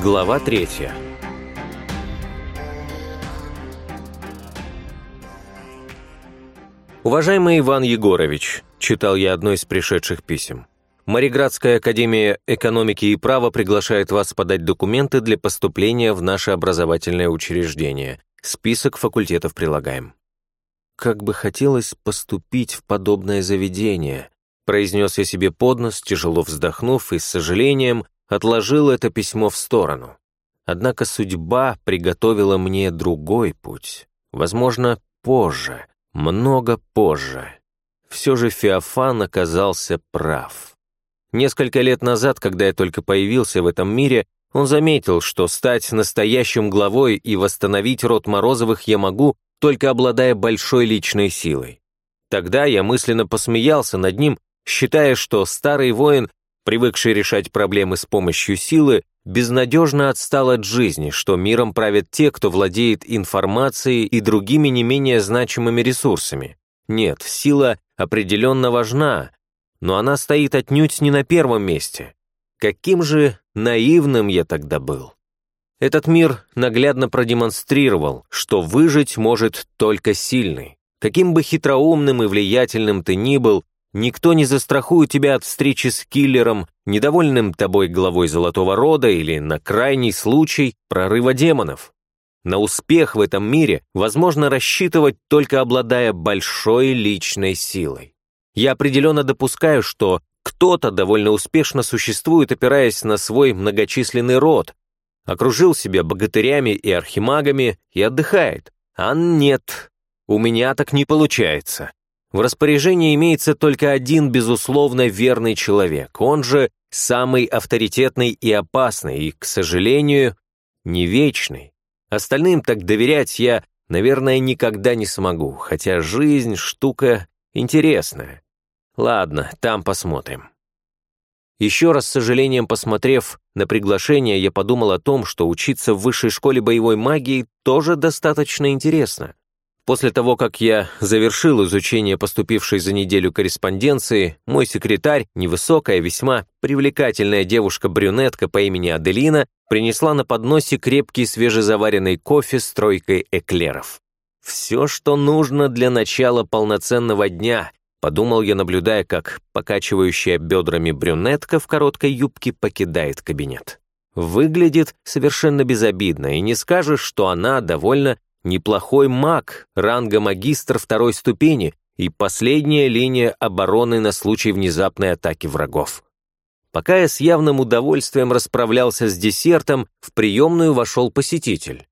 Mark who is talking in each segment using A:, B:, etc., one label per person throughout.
A: Глава третья. «Уважаемый Иван Егорович», — читал я одно из пришедших писем, «Мариградская академия экономики и права приглашает вас подать документы для поступления в наше образовательное учреждение. Список факультетов прилагаем». «Как бы хотелось поступить в подобное заведение», произнес я себе под нос, тяжело вздохнув и с сожалением отложил это письмо в сторону. Однако судьба приготовила мне другой путь. Возможно, позже, много позже. Все же Феофан оказался прав. Несколько лет назад, когда я только появился в этом мире, он заметил, что стать настоящим главой и восстановить род Морозовых я могу, только обладая большой личной силой. Тогда я мысленно посмеялся над ним, считая, что старый воин привыкший решать проблемы с помощью силы, безнадежно отстал от жизни, что миром правят те, кто владеет информацией и другими не менее значимыми ресурсами. Нет, сила определенно важна, но она стоит отнюдь не на первом месте. Каким же наивным я тогда был. Этот мир наглядно продемонстрировал, что выжить может только сильный. Каким бы хитроумным и влиятельным ты ни был, Никто не застрахует тебя от встречи с киллером, недовольным тобой главой Золотого Рода или, на крайний случай, прорыва демонов. На успех в этом мире возможно рассчитывать, только обладая большой личной силой. Я определенно допускаю, что кто-то довольно успешно существует, опираясь на свой многочисленный род, окружил себя богатырями и архимагами и отдыхает. А нет, у меня так не получается. В распоряжении имеется только один, безусловно, верный человек, он же самый авторитетный и опасный, и, к сожалению, не вечный. Остальным так доверять я, наверное, никогда не смогу, хотя жизнь — штука интересная. Ладно, там посмотрим. Еще раз с сожалением посмотрев на приглашение, я подумал о том, что учиться в высшей школе боевой магии тоже достаточно интересно. После того, как я завершил изучение поступившей за неделю корреспонденции, мой секретарь, невысокая, весьма привлекательная девушка-брюнетка по имени Аделина, принесла на подносе крепкий свежезаваренный кофе с тройкой эклеров. «Все, что нужно для начала полноценного дня», подумал я, наблюдая, как покачивающая бедрами брюнетка в короткой юбке покидает кабинет. Выглядит совершенно безобидно, и не скажешь, что она довольно неплохой маг ранга магистр второй ступени и последняя линия обороны на случай внезапной атаки врагов. Пока я с явным удовольствием расправлялся с десертом, в приемную вошел посетитель.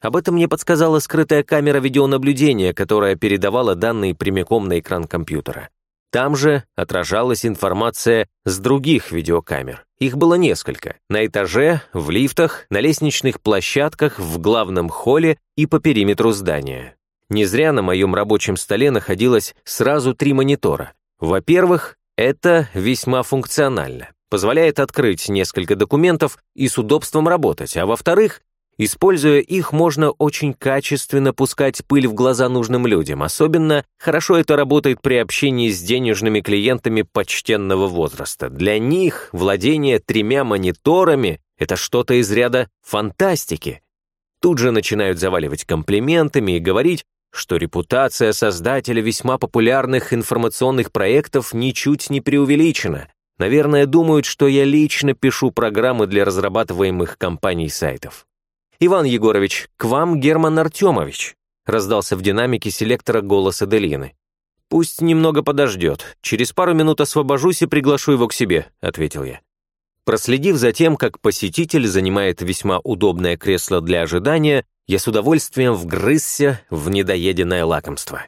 A: Об этом мне подсказала скрытая камера видеонаблюдения, которая передавала данные прямиком на экран компьютера. Там же отражалась информация с других видеокамер. Их было несколько. На этаже, в лифтах, на лестничных площадках, в главном холле и по периметру здания. Не зря на моем рабочем столе находилось сразу три монитора. Во-первых, это весьма функционально. Позволяет открыть несколько документов и с удобством работать. А во-вторых, Используя их, можно очень качественно пускать пыль в глаза нужным людям. Особенно хорошо это работает при общении с денежными клиентами почтенного возраста. Для них владение тремя мониторами — это что-то из ряда фантастики. Тут же начинают заваливать комплиментами и говорить, что репутация создателя весьма популярных информационных проектов ничуть не преувеличена. Наверное, думают, что я лично пишу программы для разрабатываемых компаний сайтов. «Иван Егорович, к вам Герман Артемович», раздался в динамике селектора голос Аделины. «Пусть немного подождет. Через пару минут освобожусь и приглашу его к себе», ответил я. Проследив за тем, как посетитель занимает весьма удобное кресло для ожидания, я с удовольствием вгрызся в недоеденное лакомство.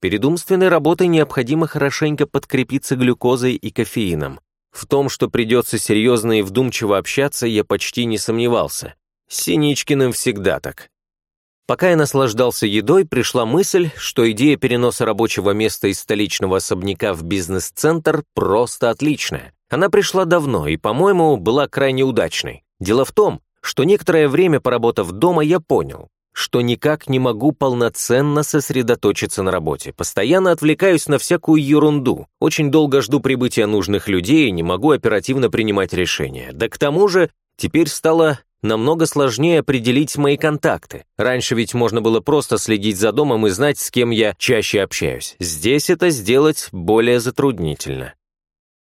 A: Перед умственной работой необходимо хорошенько подкрепиться глюкозой и кофеином. В том, что придется серьезно и вдумчиво общаться, я почти не сомневался. С Синичкиным всегда так. Пока я наслаждался едой, пришла мысль, что идея переноса рабочего места из столичного особняка в бизнес-центр просто отличная. Она пришла давно и, по-моему, была крайне удачной. Дело в том, что некоторое время поработав дома, я понял, что никак не могу полноценно сосредоточиться на работе. Постоянно отвлекаюсь на всякую ерунду. Очень долго жду прибытия нужных людей и не могу оперативно принимать решения. Да к тому же Теперь стало намного сложнее определить мои контакты. Раньше ведь можно было просто следить за домом и знать, с кем я чаще общаюсь. Здесь это сделать более затруднительно.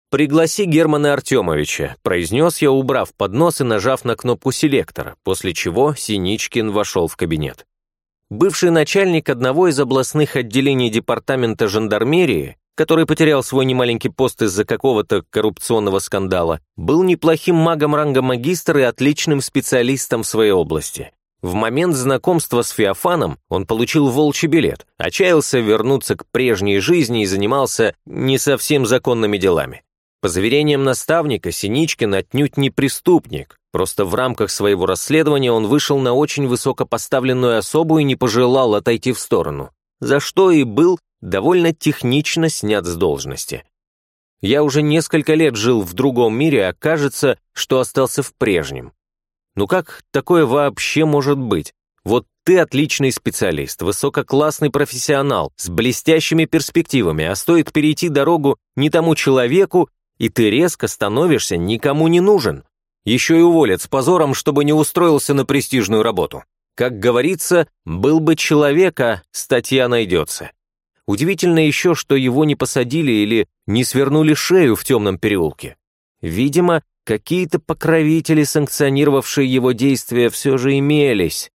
A: «Пригласи Германа Артемовича», — произнес я, убрав поднос и нажав на кнопку селектора, после чего Синичкин вошел в кабинет. Бывший начальник одного из областных отделений департамента жандармерии, который потерял свой немаленький пост из-за какого-то коррупционного скандала, был неплохим магом ранга магистра и отличным специалистом в своей области. В момент знакомства с Феофаном он получил волчий билет, отчаялся вернуться к прежней жизни и занимался не совсем законными делами. По заверениям наставника, Синичкин отнюдь не преступник, просто в рамках своего расследования он вышел на очень высокопоставленную особу и не пожелал отойти в сторону, за что и был довольно технично снят с должности. Я уже несколько лет жил в другом мире, а кажется, что остался в прежнем. Ну как такое вообще может быть? Вот ты отличный специалист, высококлассный профессионал, с блестящими перспективами, а стоит перейти дорогу не тому человеку, и ты резко становишься никому не нужен. Еще и уволят с позором, чтобы не устроился на престижную работу. Как говорится, был бы человека, статья найдется. Удивительно еще, что его не посадили или не свернули шею в темном переулке. Видимо, какие-то покровители, санкционировавшие его действия, все же имелись.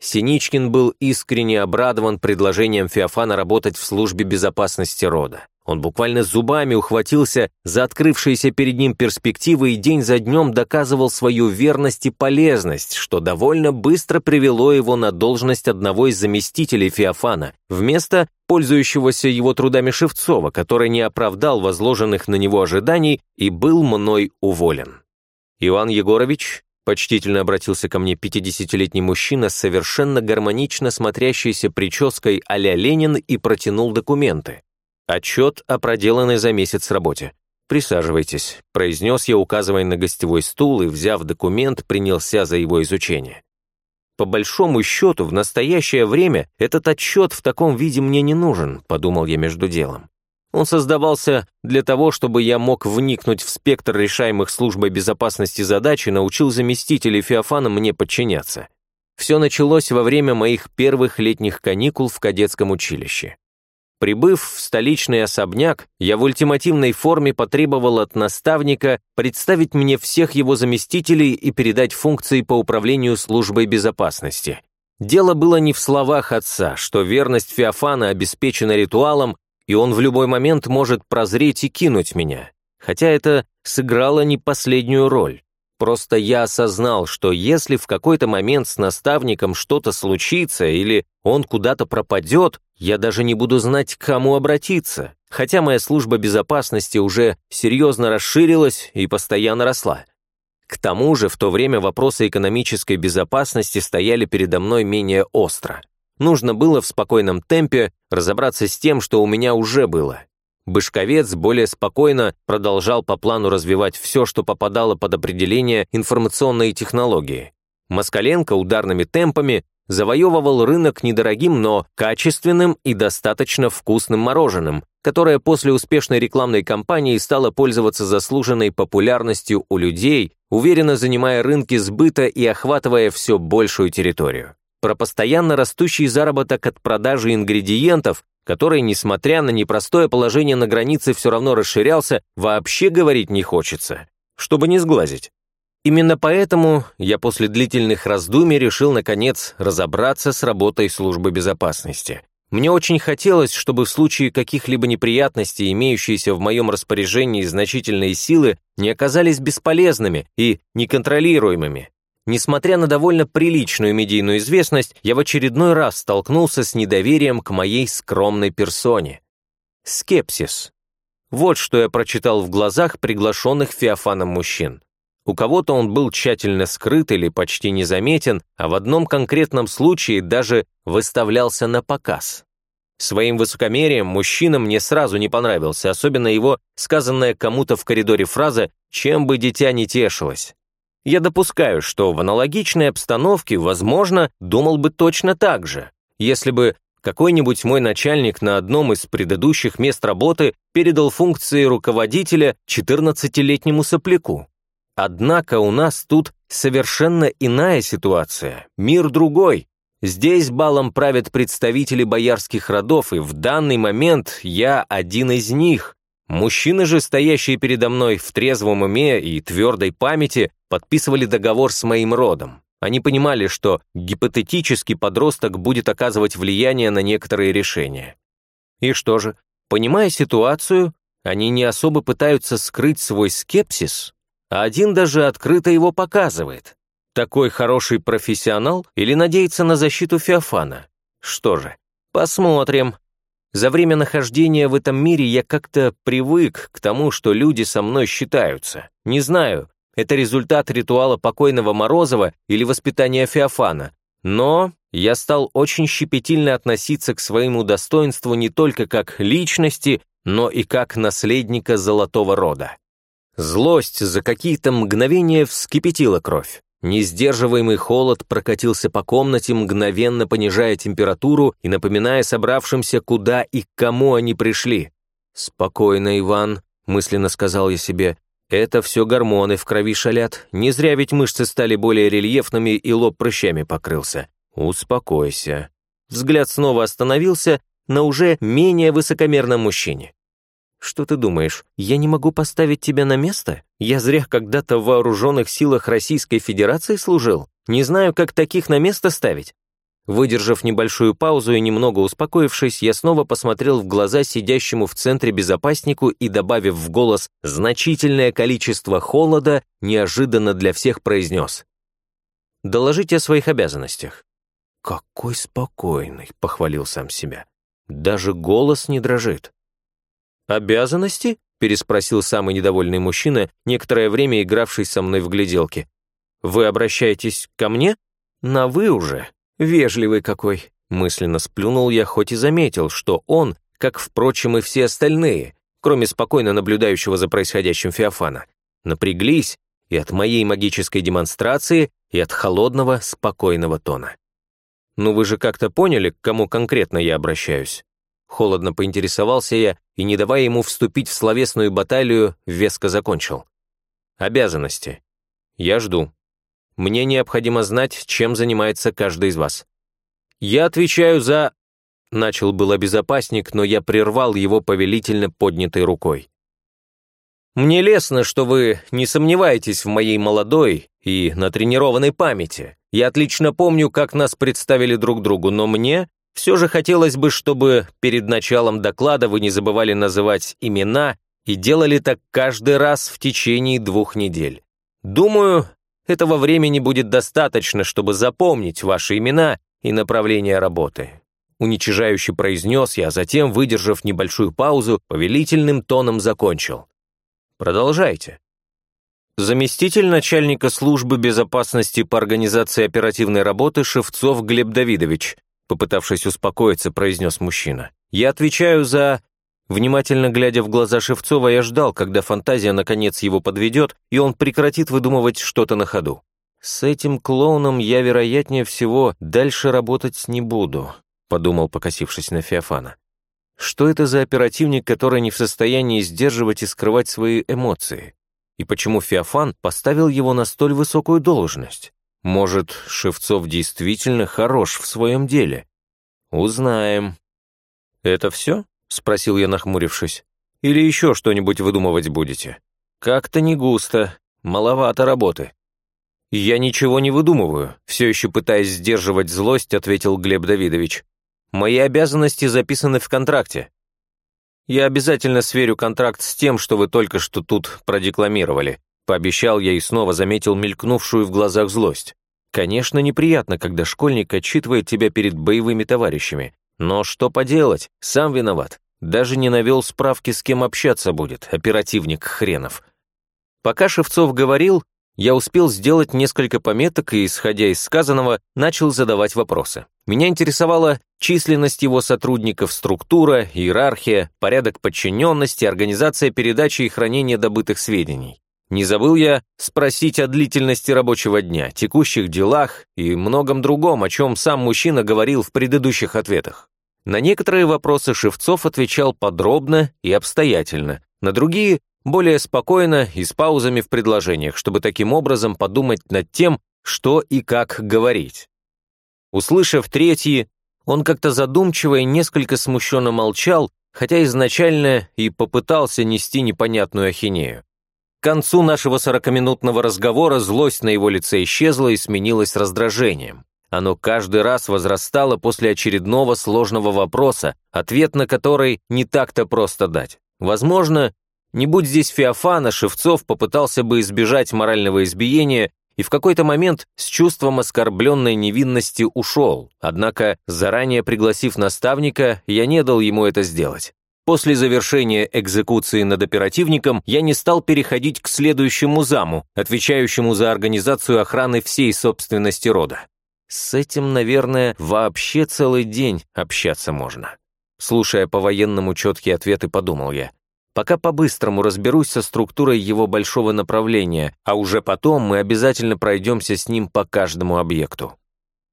A: Синичкин был искренне обрадован предложением Феофана работать в службе безопасности рода. Он буквально зубами ухватился за открывшиеся перед ним перспективы и день за днем доказывал свою верность и полезность, что довольно быстро привело его на должность одного из заместителей Феофана, вместо пользующегося его трудами Шевцова, который не оправдал возложенных на него ожиданий и был мной уволен. Иван Егорович почтительно обратился ко мне пятидесятилетний мужчина с совершенно гармонично смотрящейся прической а-ля Ленин и протянул документы. Отчет о проделанной за месяц работе. «Присаживайтесь», — произнес я, указывая на гостевой стул и, взяв документ, принялся за его изучение. «По большому счету, в настоящее время этот отчет в таком виде мне не нужен», — подумал я между делом. Он создавался для того, чтобы я мог вникнуть в спектр решаемых службой безопасности задач и научил заместителей Феофана мне подчиняться. Все началось во время моих первых летних каникул в кадетском училище. Прибыв в столичный особняк, я в ультимативной форме потребовал от наставника представить мне всех его заместителей и передать функции по управлению службой безопасности. Дело было не в словах отца, что верность Феофана обеспечена ритуалом, и он в любой момент может прозреть и кинуть меня. Хотя это сыграло не последнюю роль. Просто я осознал, что если в какой-то момент с наставником что-то случится или он куда-то пропадет, я даже не буду знать, к кому обратиться, хотя моя служба безопасности уже серьезно расширилась и постоянно росла. К тому же в то время вопросы экономической безопасности стояли передо мной менее остро. Нужно было в спокойном темпе разобраться с тем, что у меня уже было, Бышковец более спокойно продолжал по плану развивать все, что попадало под определение информационной технологии. Москаленко ударными темпами завоевывал рынок недорогим, но качественным и достаточно вкусным мороженым, которое после успешной рекламной кампании стало пользоваться заслуженной популярностью у людей, уверенно занимая рынки сбыта и охватывая все большую территорию. Про постоянно растущий заработок от продажи ингредиентов который, несмотря на непростое положение на границе, все равно расширялся, вообще говорить не хочется, чтобы не сглазить. Именно поэтому я после длительных раздумий решил, наконец, разобраться с работой службы безопасности. Мне очень хотелось, чтобы в случае каких-либо неприятностей, имеющиеся в моем распоряжении значительные силы, не оказались бесполезными и неконтролируемыми, Несмотря на довольно приличную медийную известность, я в очередной раз столкнулся с недоверием к моей скромной персоне. Скепсис. Вот что я прочитал в глазах приглашенных Феофаном мужчин. У кого-то он был тщательно скрыт или почти незаметен, а в одном конкретном случае даже выставлялся на показ. Своим высокомерием мужчина мне сразу не понравился, особенно его сказанная кому-то в коридоре фраза «чем бы дитя не тешилось». Я допускаю, что в аналогичной обстановке, возможно, думал бы точно так же, если бы какой-нибудь мой начальник на одном из предыдущих мест работы передал функции руководителя 14-летнему сопляку. Однако у нас тут совершенно иная ситуация, мир другой. Здесь балом правят представители боярских родов, и в данный момент я один из них. Мужчины же, стоящие передо мной в трезвом уме и твердой памяти, подписывали договор с моим родом. Они понимали, что гипотетический подросток будет оказывать влияние на некоторые решения. И что же, понимая ситуацию, они не особо пытаются скрыть свой скепсис, а один даже открыто его показывает. Такой хороший профессионал или надеется на защиту Феофана? Что же, посмотрим. За время нахождения в этом мире я как-то привык к тому, что люди со мной считаются. Не знаю, это результат ритуала покойного Морозова или воспитания Феофана. Но я стал очень щепетильно относиться к своему достоинству не только как личности, но и как наследника золотого рода. Злость за какие-то мгновения вскипятила кровь. Несдерживаемый холод прокатился по комнате, мгновенно понижая температуру и напоминая собравшимся, куда и к кому они пришли. «Спокойно, Иван», — мысленно сказал я себе, это все гормоны в крови шалят. Не зря ведь мышцы стали более рельефными и лоб прыщами покрылся. Успокойся. Взгляд снова остановился на уже менее высокомерном мужчине. Что ты думаешь, я не могу поставить тебя на место? Я зря когда-то в вооруженных силах Российской Федерации служил. Не знаю, как таких на место ставить. Выдержав небольшую паузу и немного успокоившись, я снова посмотрел в глаза сидящему в центре безопаснику и, добавив в голос значительное количество холода, неожиданно для всех произнес. «Доложите о своих обязанностях». «Какой спокойный», — похвалил сам себя. «Даже голос не дрожит». «Обязанности?» — переспросил самый недовольный мужчина, некоторое время игравший со мной в гляделки. «Вы обращаетесь ко мне? На «вы» уже?» «Вежливый какой!» Мысленно сплюнул я, хоть и заметил, что он, как, впрочем, и все остальные, кроме спокойно наблюдающего за происходящим Феофана, напряглись и от моей магической демонстрации, и от холодного, спокойного тона. «Ну вы же как-то поняли, к кому конкретно я обращаюсь?» Холодно поинтересовался я и, не давая ему вступить в словесную баталию, веско закончил. «Обязанности. Я жду. Мне необходимо знать, чем занимается каждый из вас. Я отвечаю за...» Начал было безопасник, но я прервал его повелительно поднятой рукой. «Мне лестно, что вы не сомневаетесь в моей молодой и натренированной памяти. Я отлично помню, как нас представили друг другу, но мне все же хотелось бы, чтобы перед началом доклада вы не забывали называть имена и делали так каждый раз в течение двух недель. Думаю, этого времени будет достаточно, чтобы запомнить ваши имена и направление работы. Уничижающе произнес я, а затем, выдержав небольшую паузу, повелительным тоном закончил. Продолжайте. Заместитель начальника службы безопасности по организации оперативной работы Шевцов Глеб Давидович, попытавшись успокоиться, произнес мужчина. Я отвечаю за Внимательно глядя в глаза Шевцова, я ждал, когда фантазия наконец его подведет, и он прекратит выдумывать что-то на ходу. «С этим клоуном я, вероятнее всего, дальше работать не буду», подумал, покосившись на Феофана. «Что это за оперативник, который не в состоянии сдерживать и скрывать свои эмоции? И почему Феофан поставил его на столь высокую должность? Может, Шевцов действительно хорош в своем деле? Узнаем». «Это все?» — спросил я, нахмурившись. «Или еще что-нибудь выдумывать будете? Как-то не густо, маловато работы». «Я ничего не выдумываю», — все еще пытаясь сдерживать злость, ответил Глеб Давидович. «Мои обязанности записаны в контракте. Я обязательно сверю контракт с тем, что вы только что тут продекламировали», пообещал я и снова заметил мелькнувшую в глазах злость. Конечно, неприятно, когда школьник отчитывает тебя перед боевыми товарищами, но что поделать, сам виноват. Даже не навел справки, с кем общаться будет, оперативник хренов. Пока Шевцов говорил, я успел сделать несколько пометок и, исходя из сказанного, начал задавать вопросы. Меня интересовала численность его сотрудников, структура, иерархия, порядок подчиненности, организация передачи и хранения добытых сведений. Не забыл я спросить о длительности рабочего дня, текущих делах и многом другом, о чем сам мужчина говорил в предыдущих ответах. На некоторые вопросы Шевцов отвечал подробно и обстоятельно, на другие более спокойно и с паузами в предложениях, чтобы таким образом подумать над тем, что и как говорить. Услышав третьи, он как-то задумчиво и несколько смущенно молчал, хотя изначально и попытался нести непонятную ахинею. К концу нашего сорокаминутного разговора злость на его лице исчезла и сменилась раздражением. Оно каждый раз возрастало после очередного сложного вопроса, ответ на который не так-то просто дать. Возможно, не будь здесь Феофана, Шевцов попытался бы избежать морального избиения и в какой-то момент с чувством оскорбленной невинности ушел. Однако, заранее пригласив наставника, я не дал ему это сделать. После завершения экзекуции над оперативником я не стал переходить к следующему заму, отвечающему за организацию охраны всей собственности рода. С этим, наверное, вообще целый день общаться можно. Слушая по-военному четкие ответы, подумал я. Пока по-быстрому разберусь со структурой его большого направления, а уже потом мы обязательно пройдемся с ним по каждому объекту.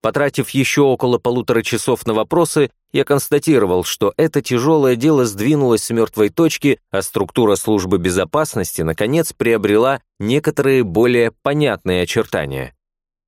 A: Потратив еще около полутора часов на вопросы, я констатировал, что это тяжелое дело сдвинулось с мертвой точки, а структура службы безопасности, наконец, приобрела некоторые более понятные очертания.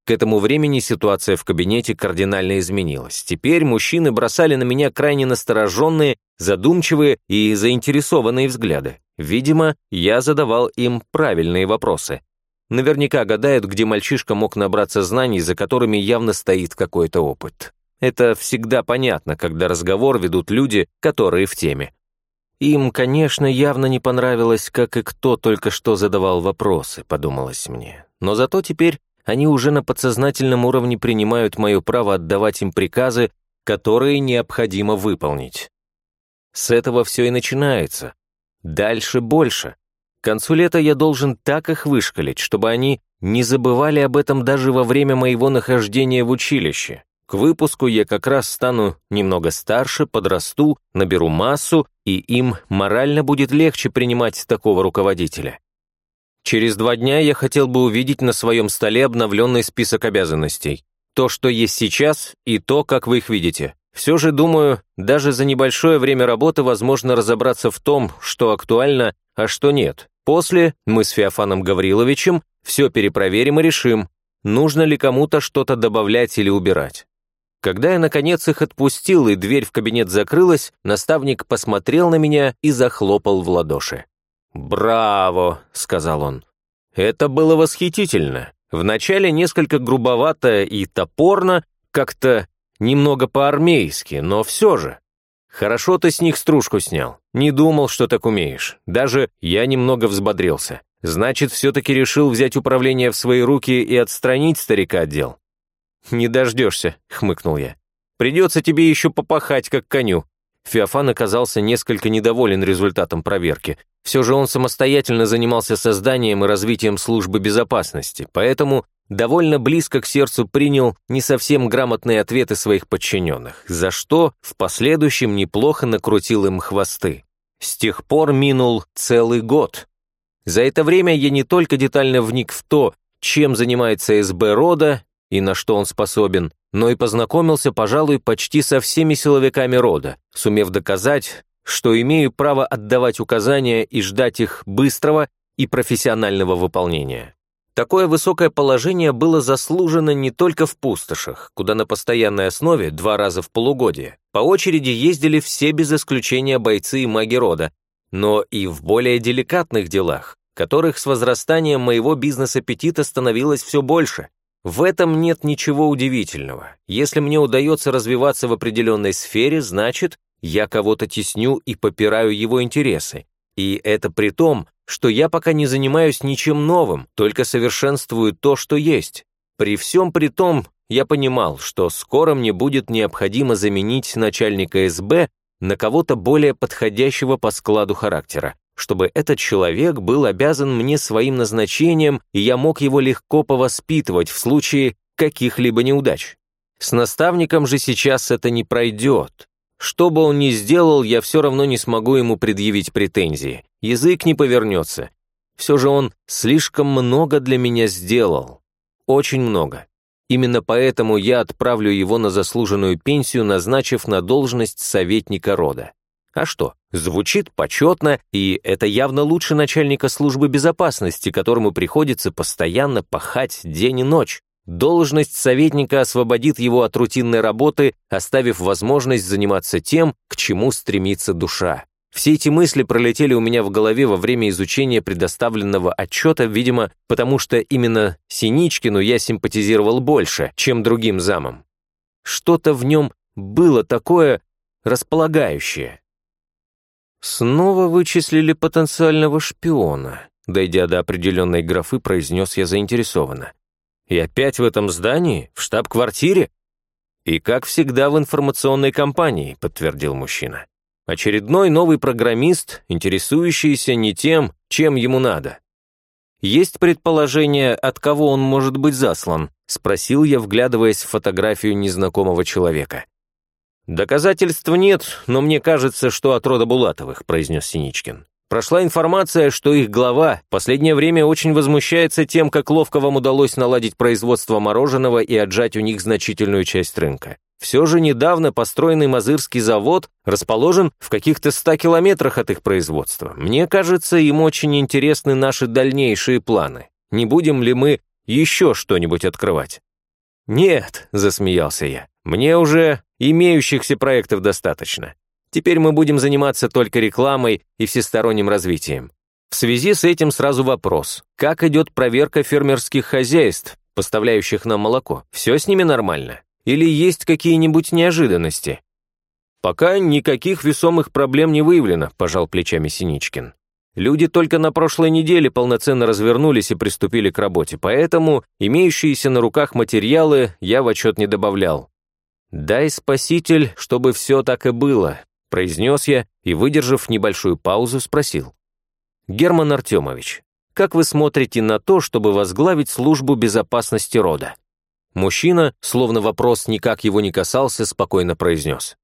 A: К этому времени ситуация в кабинете кардинально изменилась. Теперь мужчины бросали на меня крайне настороженные, задумчивые и заинтересованные взгляды. Видимо, я задавал им правильные вопросы. Наверняка гадают, где мальчишка мог набраться знаний, за которыми явно стоит какой-то опыт. Это всегда понятно, когда разговор ведут люди, которые в теме. Им, конечно, явно не понравилось, как и кто только что задавал вопросы, подумалось мне. Но зато теперь они уже на подсознательном уровне принимают мое право отдавать им приказы, которые необходимо выполнить. С этого все и начинается. Дальше больше. К концу лета я должен так их вышкалить, чтобы они не забывали об этом даже во время моего нахождения в училище. К выпуску я как раз стану немного старше, подрасту, наберу массу, и им морально будет легче принимать такого руководителя. Через два дня я хотел бы увидеть на своем столе обновленный список обязанностей. То, что есть сейчас, и то, как вы их видите. Все же, думаю, даже за небольшое время работы возможно разобраться в том, что актуально, а что нет. После мы с Феофаном Гавриловичем все перепроверим и решим, нужно ли кому-то что-то добавлять или убирать. Когда я, наконец, их отпустил, и дверь в кабинет закрылась, наставник посмотрел на меня и захлопал в ладоши. «Браво!» — сказал он. «Это было восхитительно. Вначале несколько грубовато и топорно, как-то немного по-армейски, но все же. Хорошо ты с них стружку снял. Не думал, что так умеешь. Даже я немного взбодрился. Значит, все-таки решил взять управление в свои руки и отстранить старика от дел». «Не дождешься», — хмыкнул я. «Придется тебе еще попахать, как коню». Феофан оказался несколько недоволен результатом проверки, все же он самостоятельно занимался созданием и развитием службы безопасности, поэтому довольно близко к сердцу принял не совсем грамотные ответы своих подчиненных, за что в последующем неплохо накрутил им хвосты. С тех пор минул целый год. За это время я не только детально вник в то, чем занимается СБ рода и на что он способен, но и познакомился, пожалуй, почти со всеми силовиками рода, сумев доказать, что имею право отдавать указания и ждать их быстрого и профессионального выполнения. Такое высокое положение было заслужено не только в пустошах, куда на постоянной основе два раза в полугодие по очереди ездили все без исключения бойцы и маги рода, но и в более деликатных делах, которых с возрастанием моего бизнес-аппетита становилось все больше. В этом нет ничего удивительного. Если мне удается развиваться в определенной сфере, значит, я кого-то тесню и попираю его интересы. И это при том, что я пока не занимаюсь ничем новым, только совершенствую то, что есть. При всем при том, я понимал, что скоро мне будет необходимо заменить начальника СБ на кого-то более подходящего по складу характера, чтобы этот человек был обязан мне своим назначением, и я мог его легко повоспитывать в случае каких-либо неудач. С наставником же сейчас это не пройдет. Что бы он ни сделал, я все равно не смогу ему предъявить претензии. Язык не повернется. Все же он слишком много для меня сделал. Очень много. Именно поэтому я отправлю его на заслуженную пенсию, назначив на должность советника рода. А что, звучит почетно, и это явно лучше начальника службы безопасности, которому приходится постоянно пахать день и ночь. Должность советника освободит его от рутинной работы, оставив возможность заниматься тем, к чему стремится душа. Все эти мысли пролетели у меня в голове во время изучения предоставленного отчета, видимо, потому что именно Синичкину я симпатизировал больше, чем другим замам. Что-то в нем было такое располагающее. Снова вычислили потенциального шпиона. Дойдя до определенной графы, произнес я заинтересованно. И опять в этом здании? В штаб-квартире? И как всегда в информационной компании, подтвердил мужчина. Очередной новый программист, интересующийся не тем, чем ему надо. Есть предположение, от кого он может быть заслан? Спросил я, вглядываясь в фотографию незнакомого человека. «Доказательств нет, но мне кажется, что от рода Булатовых», произнес Синичкин. Прошла информация, что их глава последнее время очень возмущается тем, как ловко вам удалось наладить производство мороженого и отжать у них значительную часть рынка. Все же недавно построенный Мазырский завод расположен в каких-то ста километрах от их производства. Мне кажется, им очень интересны наши дальнейшие планы. Не будем ли мы еще что-нибудь открывать? «Нет», — засмеялся я, — «мне уже имеющихся проектов достаточно. Теперь мы будем заниматься только рекламой и всесторонним развитием. В связи с этим сразу вопрос. Как идет проверка фермерских хозяйств, поставляющих нам молоко? Все с ними нормально? Или есть какие-нибудь неожиданности? Пока никаких весомых проблем не выявлено, пожал плечами Синичкин. Люди только на прошлой неделе полноценно развернулись и приступили к работе, поэтому имеющиеся на руках материалы я в отчет не добавлял. «Дай, спаситель, чтобы все так и было», произнес я и, выдержав небольшую паузу, спросил. «Герман Артемович, как вы смотрите на то, чтобы возглавить службу безопасности рода?» Мужчина, словно вопрос никак его не касался, спокойно произнес.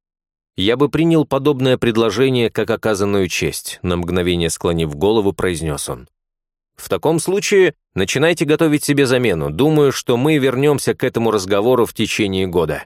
A: «Я бы принял подобное предложение как оказанную честь», на мгновение склонив голову, произнес он. «В таком случае начинайте готовить себе замену. Думаю, что мы вернемся к этому разговору в течение года».